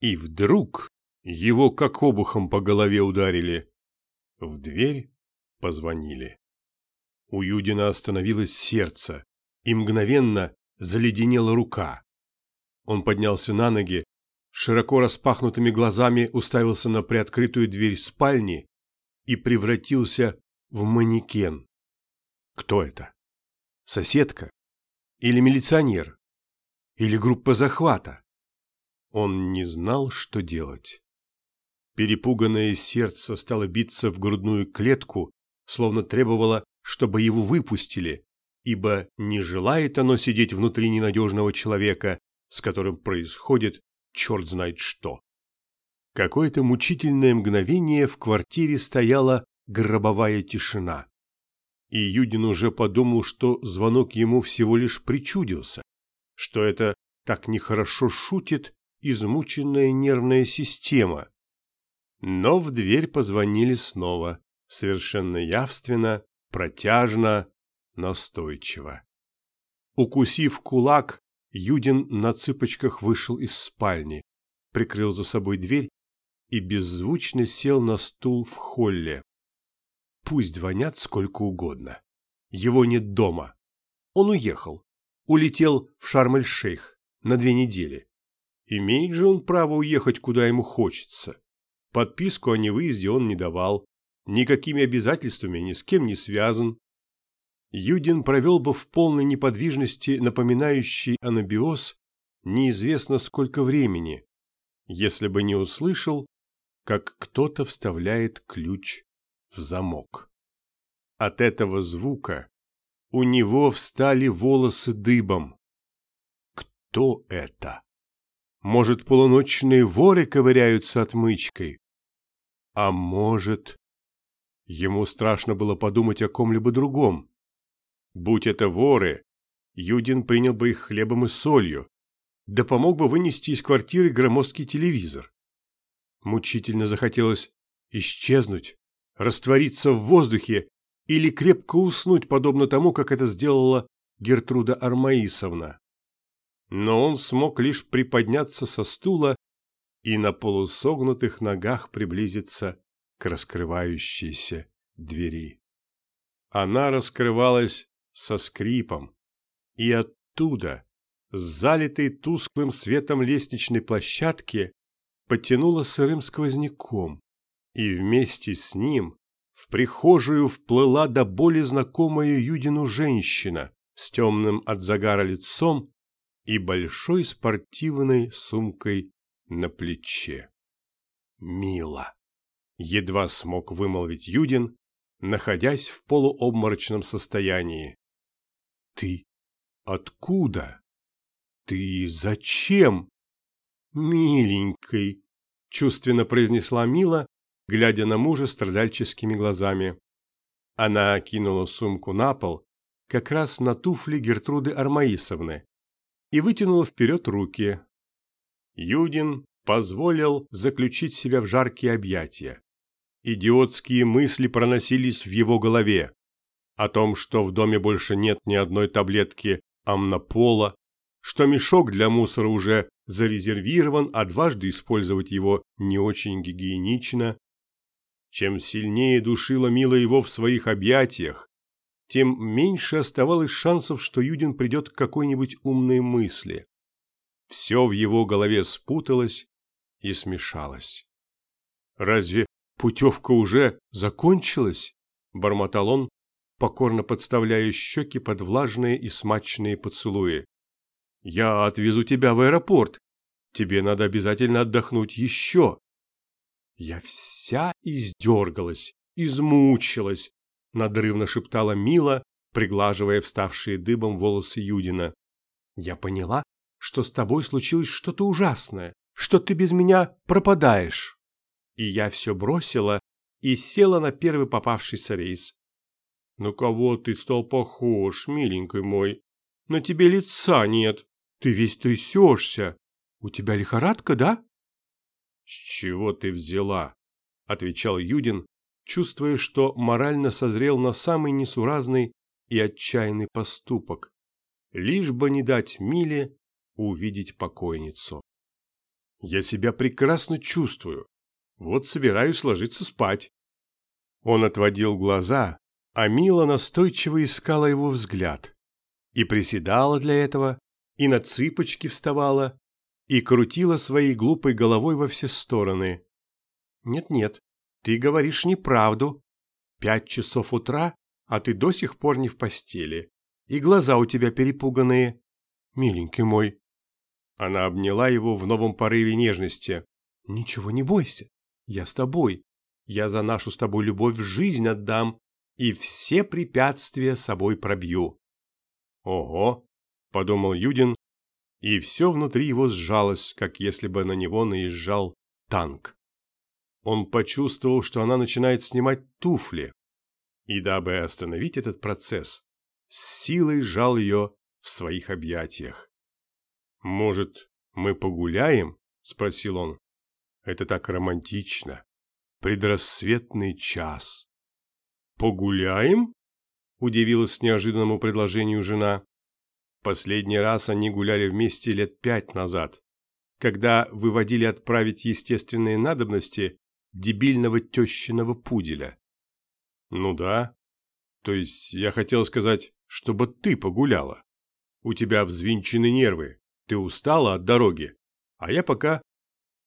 И вдруг его как обухом по голове ударили. В дверь позвонили. У Юдина остановилось сердце, и мгновенно заледенела рука. Он поднялся на ноги, широко распахнутыми глазами уставился на приоткрытую дверь спальни и превратился в манекен. Кто это? Соседка? Или милиционер? Или группа захвата? Он не знал, что делать. Перепуганное сердце стало биться в грудную клетку, словно требовало, чтобы его выпустили, ибо не желает оно сидеть внутри ненадежного человека, с которым происходит черт знает что. Какое-то мучительное мгновение в квартире стояла гробовая тишина. И Юдин уже подумал, что звонок ему всего лишь причудился, что это так нехорошо шутит измученная нервная система. Но в дверь позвонили снова, совершенно явственно, протяжно, настойчиво. Укусив кулак, Юдин на цыпочках вышел из спальни, прикрыл за собой дверь и беззвучно сел на стул в холле. Пусть звонят сколько угодно. Его нет дома. Он уехал. Улетел в Шарм-эль-Шейх на две недели. Имеет же он право уехать, куда ему хочется. Подписку о невыезде он не давал. Никакими обязательствами ни с кем не связан. Юдин провел бы в полной неподвижности, напоминающей анабиоз, неизвестно сколько времени, если бы не услышал, как кто-то вставляет ключ в замок. От этого звука у него встали волосы дыбом. Кто это? Может, полуночные воры ковыряются отмычкой? А может... Ему страшно было подумать о ком-либо другом. Будь это воры, Юдин принял бы их хлебом и солью, да помог бы вынести из квартиры громоздкий телевизор. Мучительно захотелось исчезнуть, раствориться в воздухе или крепко уснуть, подобно тому, как это сделала Гертруда Армаисовна. Но он смог лишь приподняться со стула и на полусогнутых ногах приблизиться к раскрывающейся двери. Она раскрывалась со скрипом, и оттуда, с залитой тусклым светом лестничной площадки, потянуло сырым сквозняком, и вместе с ним в прихожую вплыла до боли знакомая Юдину женщина с темным от загара лицом и большой спортивной сумкой на плече. Мило. Едва смог вымолвить Юдин, находясь в полуобморочном состоянии. Ты откуда? Ты зачем? Миленький, чувственно произнесла Мила, глядя на мужа страдальческими глазами. Она кинула сумку на пол, как раз на туфли Гертруды Армаисовны, и вытянула вперед руки. Юдин позволил заключить себя в жаркие объятия. Идиотские мысли проносились в его голове о том, что в доме больше нет ни одной таблетки амнопола, что мешок для мусора уже зарезервирован, а дважды использовать его не очень гигиенично. Чем сильнее душила Мила его в своих объятиях, тем меньше оставалось шансов, что Юдин придет к какой-нибудь умной мысли. Все в его голове спуталось и смешалось. «Разве путевка уже закончилась?» – бормотал он, покорно подставляя щеки под влажные и смачные поцелуи. «Я отвезу тебя в аэропорт. Тебе надо обязательно отдохнуть еще». Я вся издергалась, измучилась, надрывно шептала Мила, приглаживая вставшие дыбом волосы Юдина. Я поняла, что с тобой случилось что-то ужасное, что ты без меня пропадаешь. И я все бросила и села на первый попавшийся рейс. На кого ты стал похож, миленький мой? На тебе лица нет. Ты весь трясешься. У тебя лихорадка, да? С чего ты взяла? Отвечал Юдин, чувствуя, что морально созрел на самый несуразный и отчаянный поступок. Лишь бы не дать Миле увидеть покойницу. Я себя прекрасно чувствую. Вот собираюсь ложиться спать». Он отводил глаза, а Мила настойчиво искала его взгляд. И приседала для этого, и на цыпочки вставала, и крутила своей глупой головой во все стороны. «Нет-нет, ты говоришь неправду. Пять часов утра, а ты до сих пор не в постели. И глаза у тебя перепуганные. Миленький мой». Она обняла его в новом порыве нежности. «Ничего не бойся. Я с тобой. Я за нашу с тобой любовь жизнь отдам и все препятствия собой пробью». «Ого!» – подумал Юдин, и все внутри его сжалось, как если бы на него наезжал танк. Он почувствовал, что она начинает снимать туфли, и дабы остановить этот процесс, с силой сжал ее в своих объятиях. «Может, мы погуляем?» – спросил он. «Это так романтично. Предрассветный час». «Погуляем?» – удивилась неожиданному предложению жена. Последний раз они гуляли вместе лет пять назад, когда выводили отправить естественные надобности дебильного тещиного пуделя. Ну да. То есть я хотел сказать, чтобы ты погуляла. У тебя взвинчены нервы, ты устала от дороги, а я пока...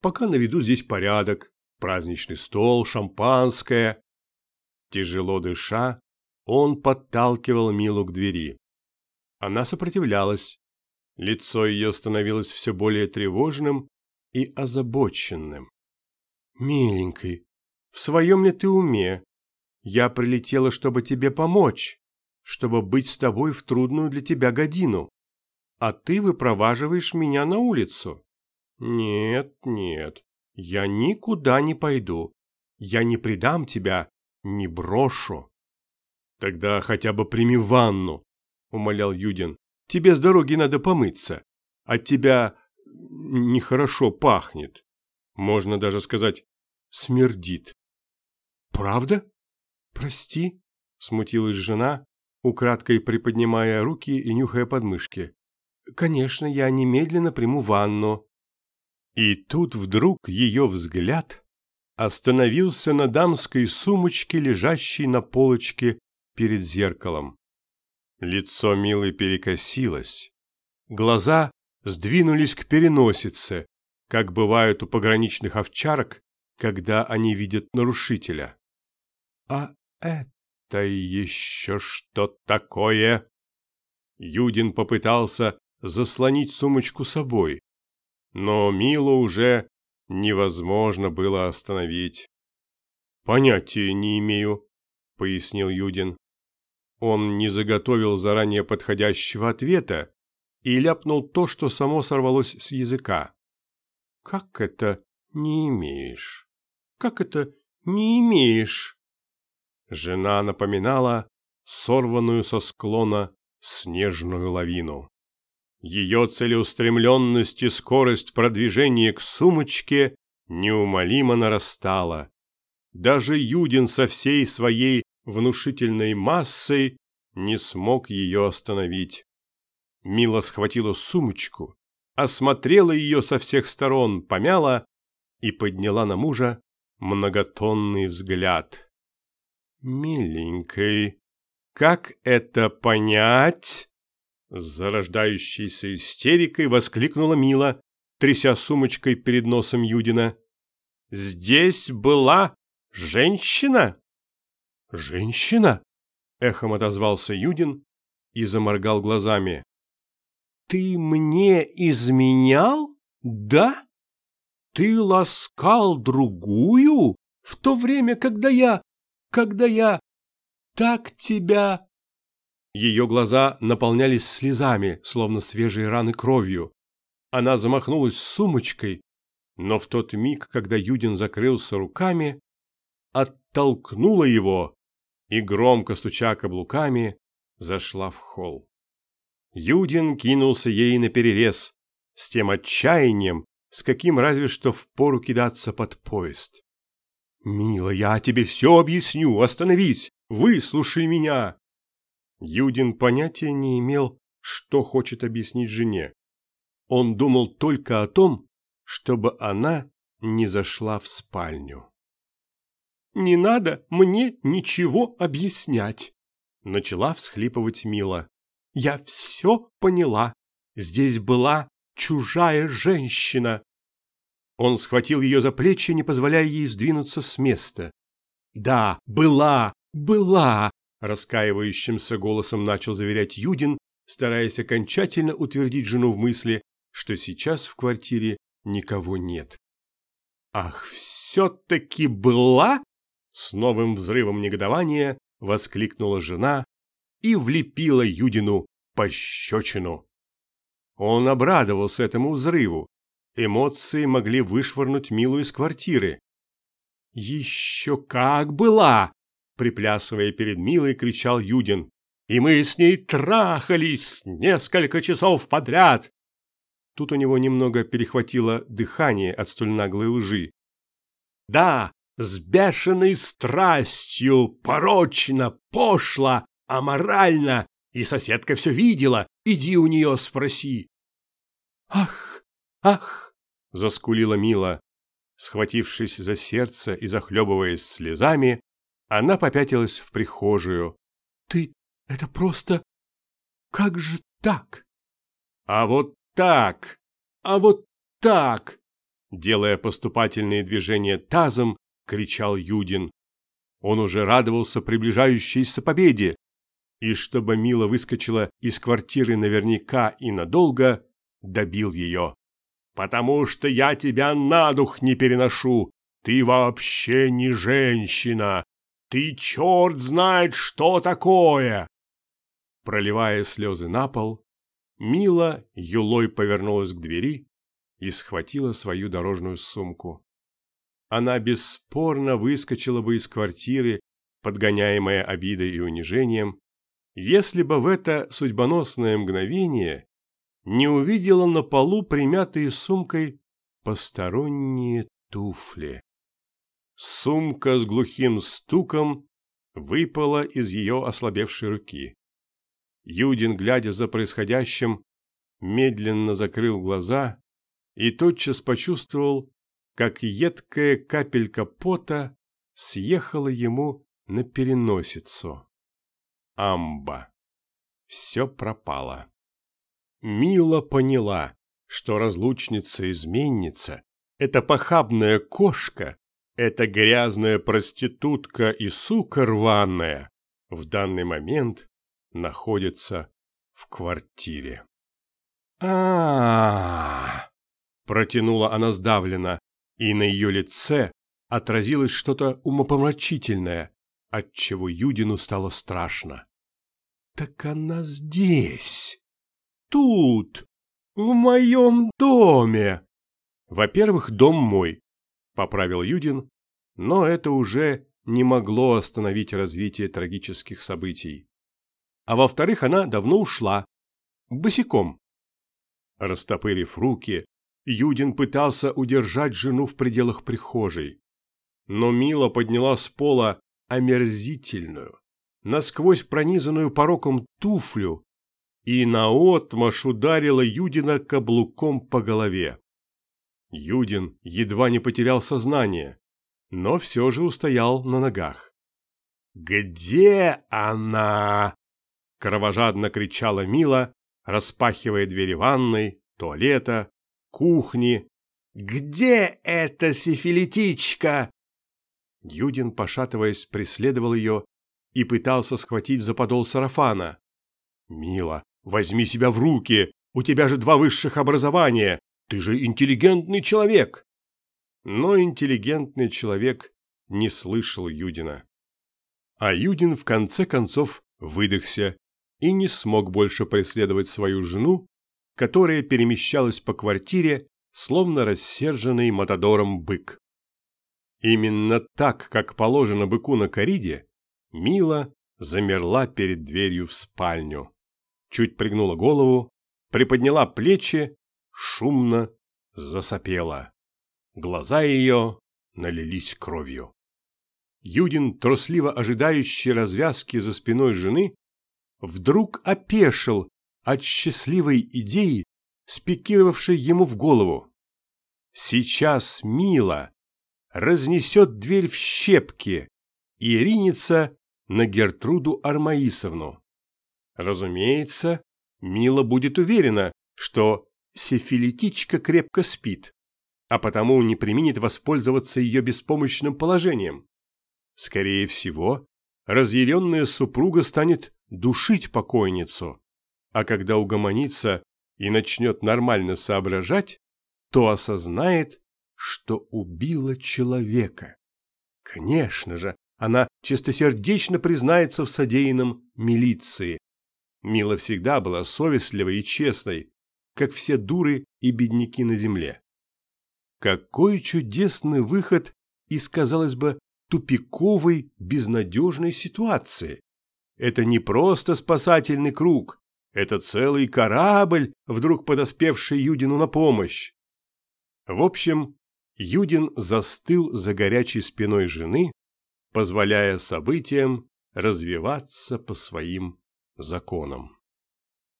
пока наведу здесь порядок, праздничный стол, шампанское. Тяжело дыша, он подталкивал Милу к двери. Она сопротивлялась. Лицо ее становилось все более тревожным и озабоченным. «Миленький, в своем ли ты уме? Я прилетела, чтобы тебе помочь, чтобы быть с тобой в трудную для тебя годину. А ты выпроваживаешь меня на улицу. Нет, нет, я никуда не пойду. Я не предам тебя, не брошу. Тогда хотя бы прими ванну, умолял Юдин. Тебе с дороги надо помыться. От тебя нехорошо пахнет. Можно даже сказать, смердит. Правда? Прости, смутилась жена, украдкой приподнимая руки и нюхая подмышки. Конечно, я немедленно приму ванну. И тут вдруг ее взгляд остановился на дамской сумочке, лежащей на полочке перед зеркалом. Лицо Милы перекосилось. Глаза сдвинулись к переносице, как бывает у пограничных овчарок, когда они видят нарушителя. «А это еще что такое?» Юдин попытался заслонить сумочку собой, но Милу уже невозможно было остановить. «Понятия не имею», — пояснил Юдин. Он не заготовил заранее подходящего ответа и ляпнул то, что само сорвалось с языка. «Как это не имеешь? Как это не имеешь?» Жена напоминала сорванную со склона снежную лавину. Ее целеустремленность и скорость продвижения к сумочке неумолимо нарастала. Даже Юдин со всей своей внушительной массой не смог ее остановить. Мила схватила сумочку, осмотрела ее со всех сторон, помяла и подняла на мужа многотонный взгляд. «Миленький, как это понять?» С зарождающейся истерикой воскликнула Мила, тряся сумочкой перед носом Юдина. «Здесь была женщина?» «Женщина?» – эхом отозвался Юдин и заморгал глазами. «Ты мне изменял? Да? Ты ласкал другую в то время, когда я... когда я... так тебя...» Ее глаза наполнялись слезами, словно свежие раны кровью. Она замахнулась сумочкой, но в тот миг, когда Юдин закрылся руками, оттолкнула его и, громко стуча каблуками, зашла в холл. Юдин кинулся ей на перерез с тем отчаянием, с каким разве что впору кидаться под поезд. «Мила, я тебе все объясню, остановись, выслушай меня!» Юдин понятия не имел, что хочет объяснить жене. Он думал только о том, чтобы она не зашла в спальню. «Не надо мне ничего объяснять», — начала всхлипывать Мила. «Я все поняла. Здесь была чужая женщина». Он схватил ее за плечи, не позволяя ей сдвинуться с места. «Да, была, была!» – раскаивающимся голосом начал заверять Юдин, стараясь окончательно утвердить жену в мысли, что сейчас в квартире никого нет. «Ах, все-таки была?» С новым взрывом негодования воскликнула жена и влепила Юдину пощечину. Он обрадовался этому взрыву. Эмоции могли вышвырнуть Милу из квартиры. «Еще как была!» – приплясывая перед Милой, кричал Юдин. «И мы с ней трахались несколько часов подряд!» Тут у него немного перехватило дыхание от столь наглой лжи. «Да, с бешеной страстью, порочно, пошло, аморально, и соседка все видела, иди у нее спроси». «Ах, ах!» – заскулила Мила. Схватившись за сердце и захлебываясь слезами, она попятилась в прихожую. «Ты... это просто... как же так?» «А вот так! А вот так!» Делая поступательные движения тазом, кричал Юдин. Он уже радовался приближающейся победе. И чтобы Мила выскочила из квартиры наверняка и надолго, добил ее. «Потому что я тебя на дух не переношу. Ты вообще не женщина. Ты черт знает, что такое!» Проливая слезы на пол, Мила юлой повернулась к двери и схватила свою дорожную сумку. Она бесспорно выскочила бы из квартиры, подгоняемая обидой и унижением, если бы в это судьбоносное мгновение не увидела на полу примятые сумкой посторонние туфли. Сумка с глухим стуком выпала из ее ослабевшей руки. Юдин, глядя за происходящим, медленно закрыл глаза и тотчас почувствовал, как едкая капелька пота съехала ему на переносицу. Амба. Все пропало. Мила поняла, что разлучница-изменница – это похабная кошка, это грязная проститутка и сука рваная в данный момент находится в квартире. а, протянула она сдавленно, и на ее лице отразилось что-то умопомрачительное, отчего Юдину стало страшно. «Так она здесь! Тут! В моем доме!» «Во-первых, дом мой», — поправил Юдин, но это уже не могло остановить развитие трагических событий а во-вторых, она давно ушла. Босиком. Растопырив руки, Юдин пытался удержать жену в пределах прихожей. Но Мила подняла с пола омерзительную, насквозь пронизанную пороком туфлю и наотмашь ударила Юдина каблуком по голове. Юдин едва не потерял сознание, но все же устоял на ногах. «Где она?» кровожадно кричала Мила, распахивая двери ванной, туалета, кухни. «Где эта сифилитичка?» Юдин, пошатываясь, преследовал ее и пытался схватить за подол сарафана. «Мила, возьми себя в руки! У тебя же два высших образования! Ты же интеллигентный человек!» Но интеллигентный человек не слышал Юдина. А Юдин в конце концов выдохся и не смог больше преследовать свою жену, которая перемещалась по квартире, словно рассерженный матадором бык. Именно так, как положено быку на кориде, Мила замерла перед дверью в спальню. Чуть пригнула голову, приподняла плечи, шумно засопела. Глаза ее налились кровью. Юдин, трусливо ожидающий развязки за спиной жены, вдруг опешил от счастливой идеи, спикировавшей ему в голову. сейчас Мила разнесет дверь в щепки и ринется на Гертруду Армаисовну. Разумеется, Мила будет уверена, что сифилитичка крепко спит, а потому не применит воспользоваться ее беспомощным положением. Скорее всего, разъяренная супруга станет душить покойницу, а когда угомонится и начнет нормально соображать, то осознает, что убила человека. Конечно же, она чистосердечно признается в содеянном милиции. Мила всегда была совестливой и честной, как все дуры и бедняки на земле. Какой чудесный выход из, казалось бы, тупиковой, безнадежной ситуации. Это не просто спасательный круг, это целый корабль, вдруг подоспевший Юдину на помощь. В общем, Юдин застыл за горячей спиной жены, позволяя событиям развиваться по своим законам.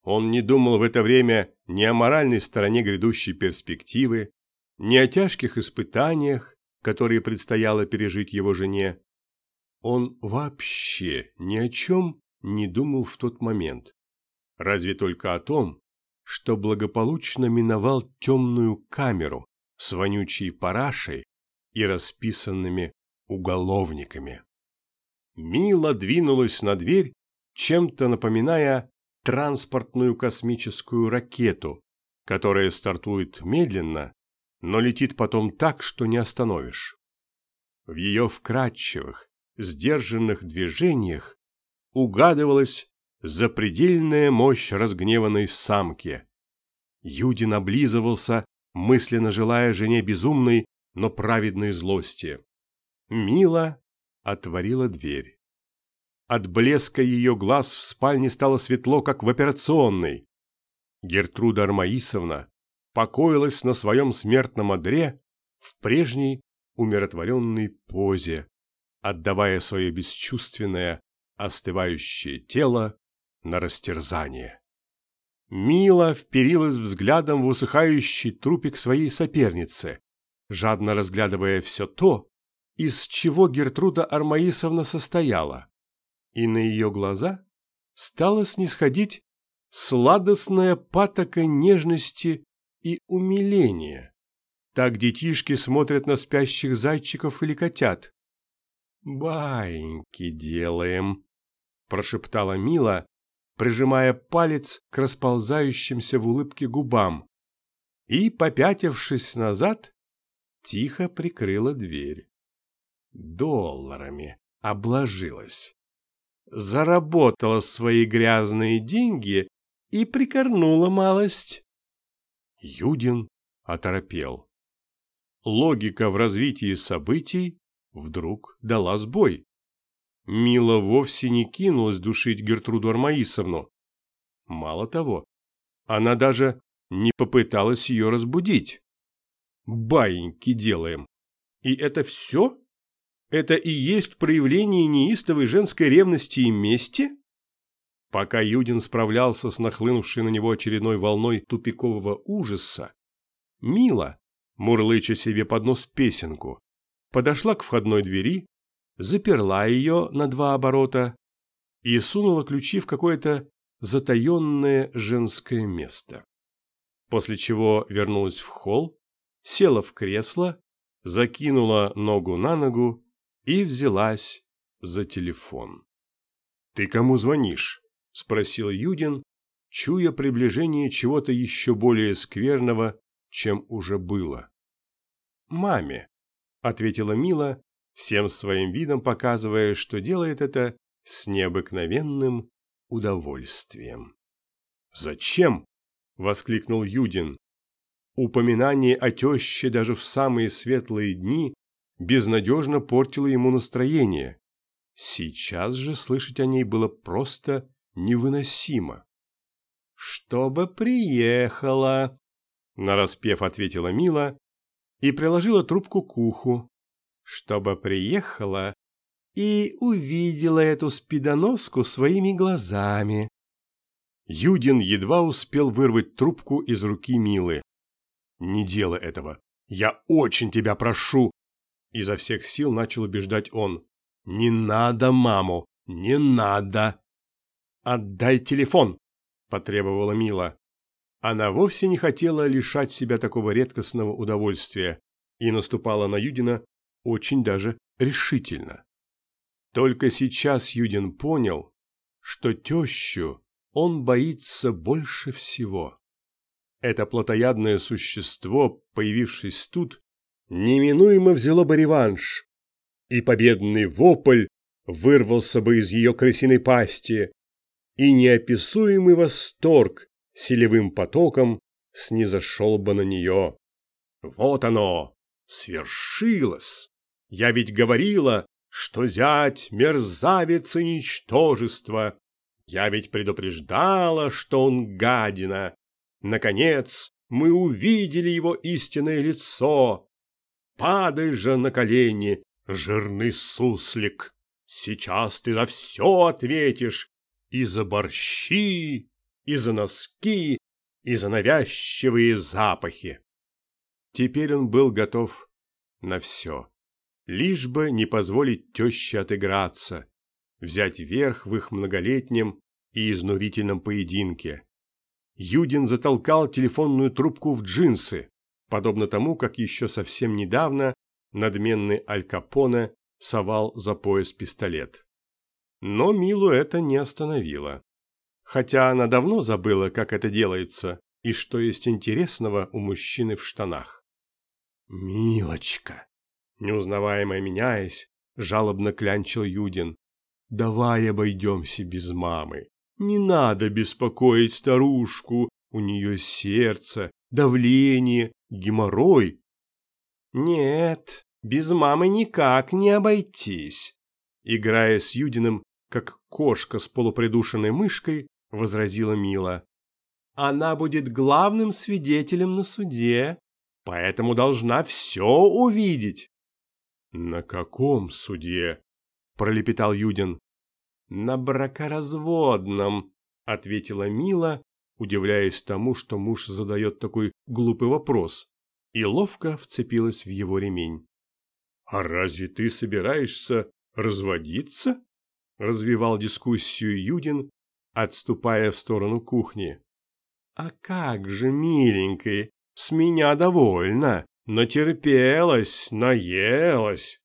Он не думал в это время ни о моральной стороне грядущей перспективы, ни о тяжких испытаниях, которые предстояло пережить его жене. Он вообще ни о чем не думал в тот момент, разве только о том, что благополучно миновал темную камеру с вонючей парашей и расписанными уголовниками. Мила двинулась на дверь, чем-то напоминая транспортную космическую ракету, которая стартует медленно, но летит потом так, что не остановишь. В ее вкрадчивых, сдержанных движениях угадывалась запредельная мощь разгневанной самки. Юдин облизывался, мысленно желая жене безумной, но праведной злости. Мила отворила дверь. От блеска ее глаз в спальне стало светло, как в операционной. Гертруда Армаисовна покоилась на своем смертном одре в прежней умиротворенной позе, отдавая свое бесчувственное, остывающее тело на растерзание. Мила вперилась взглядом в усыхающий трупик своей соперницы, жадно разглядывая все то, из чего Гертруда Армаисовна состояла. И на ее глаза стала снисходить сладостная патока нежности и умиления. Так детишки смотрят на спящих зайчиков или котят. «Баиньки делаем», – прошептала Мила, прижимая палец к расползающимся в улыбке губам, и, попятившись назад, тихо прикрыла дверь. Долларами обложилась. Заработала свои грязные деньги и прикорнула малость. Юдин оторопел. Логика в развитии событий вдруг дала сбой. Мила вовсе не кинулась душить Гертруду Армаисовну. Мало того, она даже не попыталась ее разбудить. Баиньки делаем. И это все? Это и есть проявление неистовой женской ревности и мести? Пока Юдин справлялся с нахлынувшей на него очередной волной тупикового ужаса, Мила, мурлыча себе под нос песенку, подошла к входной двери заперла ее на два оборота и сунула ключи в какое-то затаенное женское место. После чего вернулась в холл, села в кресло, закинула ногу на ногу и взялась за телефон. «Ты кому звонишь?» – спросил Юдин, чуя приближение чего-то еще более скверного, чем уже было. «Маме», – ответила Мила, всем своим видом показывая, что делает это с необыкновенным удовольствием. «Зачем?» – воскликнул Юдин. Упоминание о теще даже в самые светлые дни безнадежно портило ему настроение. Сейчас же слышать о ней было просто невыносимо. «Чтобы приехала», – нараспев ответила Мила и приложила трубку к уху, чтобы приехала и увидела эту спидоноску своими глазами. Юдин едва успел вырвать трубку из руки Милы. «Не делай этого! Я очень тебя прошу!» Изо всех сил начал убеждать он. «Не надо маму! Не надо!» «Отдай телефон!» – потребовала Мила. Она вовсе не хотела лишать себя такого редкостного удовольствия и наступала на Юдина очень даже решительно. Только сейчас Юдин понял, что тещу он боится больше всего. Это плотоядное существо, появившись тут, неминуемо взяло бы реванш, и победный вопль вырвался бы из ее крысиной пасти, и неописуемый восторг селевым потоком снизошел бы на нее. Вот оно, свершилось! Я ведь говорила, что зять мерзавец и ничтожество. Я ведь предупреждала, что он гадина. Наконец, мы увидели его истинное лицо. Падай же на колени, жирный суслик. Сейчас ты за все ответишь. И за борщи, и за носки, и за навязчивые запахи. Теперь он был готов на все лишь бы не позволить теще отыграться, взять верх в их многолетнем и изнурительном поединке. Юдин затолкал телефонную трубку в джинсы, подобно тому, как еще совсем недавно надменный Аль Капоне совал за пояс пистолет. Но Милу это не остановило. Хотя она давно забыла, как это делается и что есть интересного у мужчины в штанах. «Милочка!» Неузнаваемо меняясь, жалобно клянчил Юдин. «Давай обойдемся без мамы. Не надо беспокоить старушку, у нее сердце, давление, геморрой». «Нет, без мамы никак не обойтись», играя с Юдиным, как кошка с полупридушенной мышкой, возразила Мила. «Она будет главным свидетелем на суде, поэтому должна все увидеть». «На каком суде?» – пролепетал Юдин. «На бракоразводном», – ответила Мила, удивляясь тому, что муж задает такой глупый вопрос, и ловко вцепилась в его ремень. «А разве ты собираешься разводиться?» – развивал дискуссию Юдин, отступая в сторону кухни. «А как же, миленький, с меня довольно!» Натерпелась, наелась.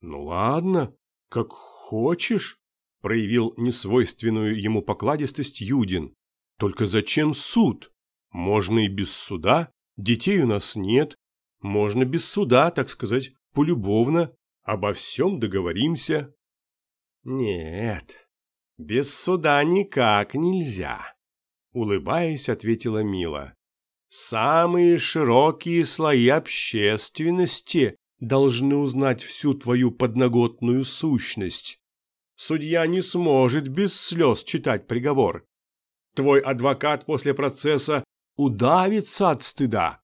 Ну ладно, как хочешь, проявил несвойственную ему покладистость Юдин. Только зачем суд? Можно и без суда, детей у нас нет. Можно без суда, так сказать, полюбовно. Обо всем договоримся. Нет, без суда никак нельзя, улыбаясь, ответила Мила. Самые широкие слои общественности должны узнать всю твою подноготную сущность. Судья не сможет без слез читать приговор. Твой адвокат после процесса удавится от стыда.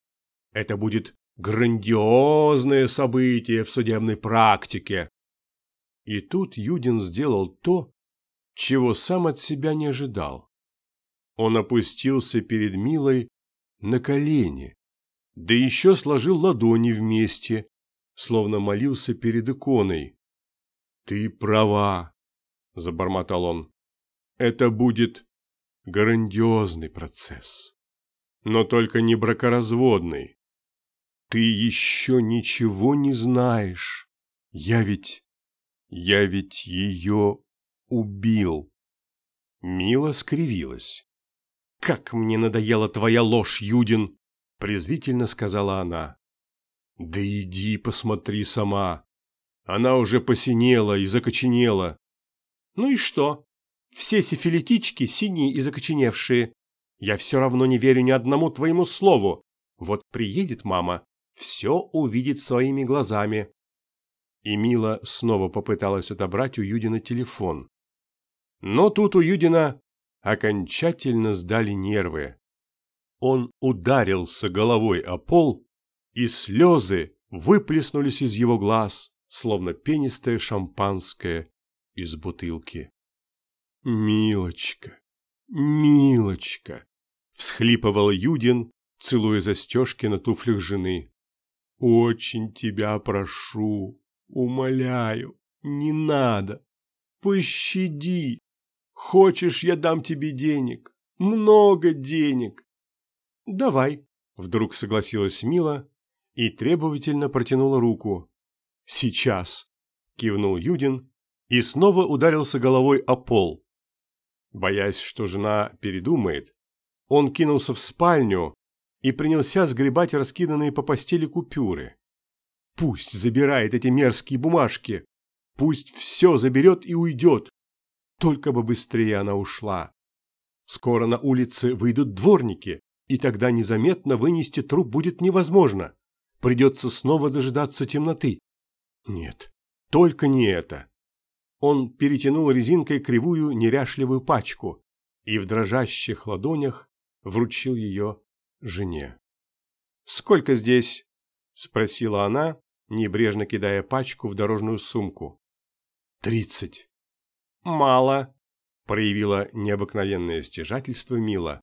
Это будет грандиозное событие в судебной практике. И тут Юдин сделал то, чего сам от себя не ожидал. Он опустился перед Милой на колени, да еще сложил ладони вместе, словно молился перед иконой. «Ты права», – забормотал он. «Это будет грандиозный процесс, но только не бракоразводный. Ты еще ничего не знаешь. Я ведь... я ведь ее убил». Мила скривилась. «Как мне надоела твоя ложь, Юдин!» – презрительно сказала она. «Да иди посмотри сама. Она уже посинела и закоченела». «Ну и что? Все сифилитички синие и закоченевшие. Я все равно не верю ни одному твоему слову. Вот приедет мама, все увидит своими глазами». И Мила снова попыталась отобрать у Юдина телефон. Но тут у Юдина окончательно сдали нервы. Он ударился головой о пол, и слезы выплеснулись из его глаз, словно пенистое шампанское из бутылки. «Милочка, милочка!» – всхлипывал Юдин, целуя застежки на туфлях жены. Очень тебя прошу, умоляю, не надо. Пощади. Хочешь, я дам тебе денег? Много денег. Давай, вдруг согласилась Мила и требовательно протянула руку. Сейчас, кивнул Юдин и снова ударился головой о пол. Боясь, что жена передумает, он кинулся в спальню и принялся сгребать раскиданные по постели купюры. Пусть забирает эти мерзкие бумажки, пусть все заберет и уйдет, только бы быстрее она ушла. Скоро на улице выйдут дворники, и тогда незаметно вынести труп будет невозможно. Придется снова дожидаться темноты. Нет, только не это. Он перетянул резинкой кривую неряшливую пачку и в дрожащих ладонях вручил ее жене. «Сколько здесь?» – спросила она, небрежно кидая пачку в дорожную сумку. «Тридцать». «Мало», – проявила необыкновенное стяжательство Мила.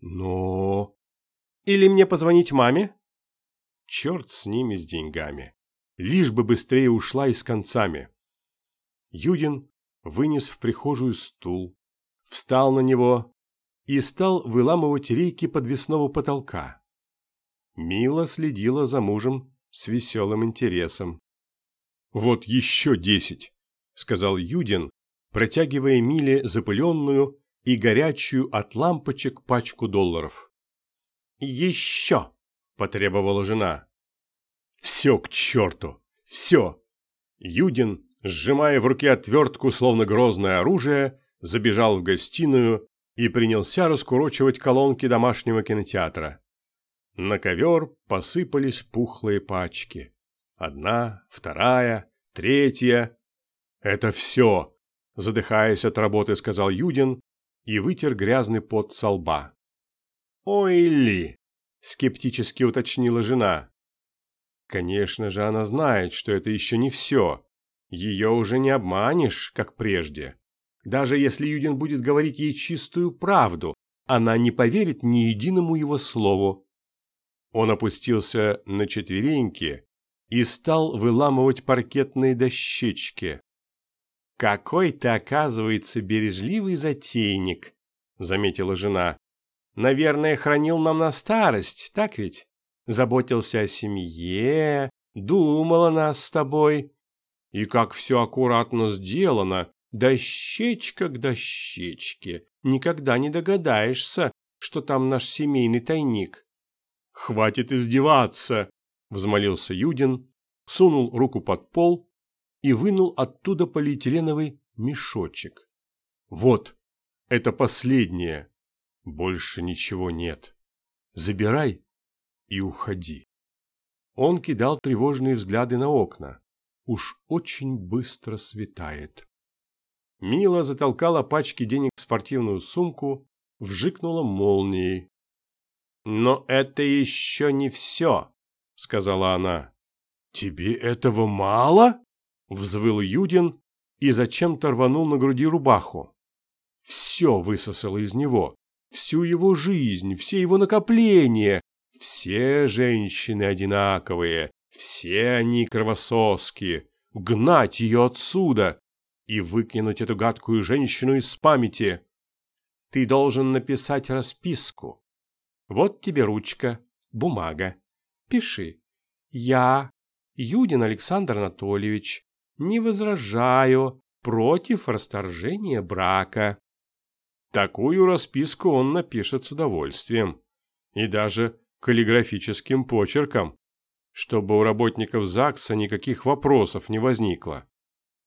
«Но...» «Или мне позвонить маме?» Черт с ними, с деньгами. Лишь бы быстрее ушла и с концами. Юдин вынес в прихожую стул, встал на него и стал выламывать рейки подвесного потолка. Мила следила за мужем с веселым интересом. «Вот еще десять», — сказал Юдин, протягивая Миле запыленную и горячую от лампочек пачку долларов. «Еще!» — потребовала жена. «Все к черту! Все!» Юдин сжимая в руке отвертку, словно грозное оружие, забежал в гостиную и принялся раскурочивать колонки домашнего кинотеатра. На ковер посыпались пухлые пачки. Одна, вторая, третья. «Это все!» – задыхаясь от работы, сказал Юдин и вытер грязный пот со лба. «Ой ли!» – скептически уточнила жена. Конечно же, она знает, что это еще не все. Ее уже не обманешь, как прежде. Даже если Юдин будет говорить ей чистую правду, она не поверит ни единому его слову. Он опустился на четвереньки и стал выламывать паркетные дощечки. «Какой ты, оказывается, бережливый затейник», — заметила жена. «Наверное, хранил нам на старость, так ведь? Заботился о семье, думал о нас с тобой. И как все аккуратно сделано, дощечка к дощечке. Никогда не догадаешься, что там наш семейный тайник. «Хватит издеваться!» – взмолился Юдин, сунул руку под пол и вынул оттуда полиэтиленовый мешочек. «Вот, это последнее. Больше ничего нет. Забирай и уходи». Он кидал тревожные взгляды на окна. Уж очень быстро светает. Мила затолкала пачки денег в спортивную сумку, вжикнула молнией. «Но это еще не все», — сказала она. «Тебе этого мало?» — взвыл Юдин и зачем-то рванул на груди рубаху. Все высосало из него, всю его жизнь, все его накопления. Все женщины одинаковые, все они кровососки. Гнать ее отсюда и выкинуть эту гадкую женщину из памяти. Ты должен написать расписку. Вот тебе ручка, бумага. Пиши. Я, Юдин Александр Анатольевич, не возражаю против расторжения брака. Такую расписку он напишет с удовольствием. И даже каллиграфическим почерком чтобы у работников ЗАГСа никаких вопросов не возникло.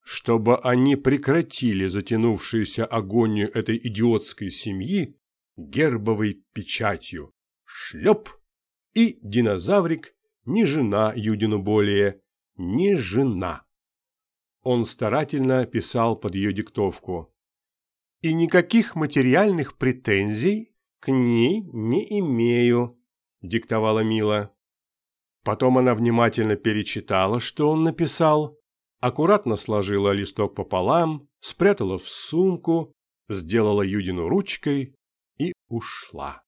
Чтобы они прекратили затянувшуюся агонию этой идиотской семьи гербовой печатью. Шлеп! И динозаврик не жена Юдину более, не жена. Он старательно писал под ее диктовку. И никаких материальных претензий к ней не имею, диктовала Мила. Потом она внимательно перечитала, что он написал, аккуратно сложила листок пополам, спрятала в сумку, сделала Юдину ручкой и ушла.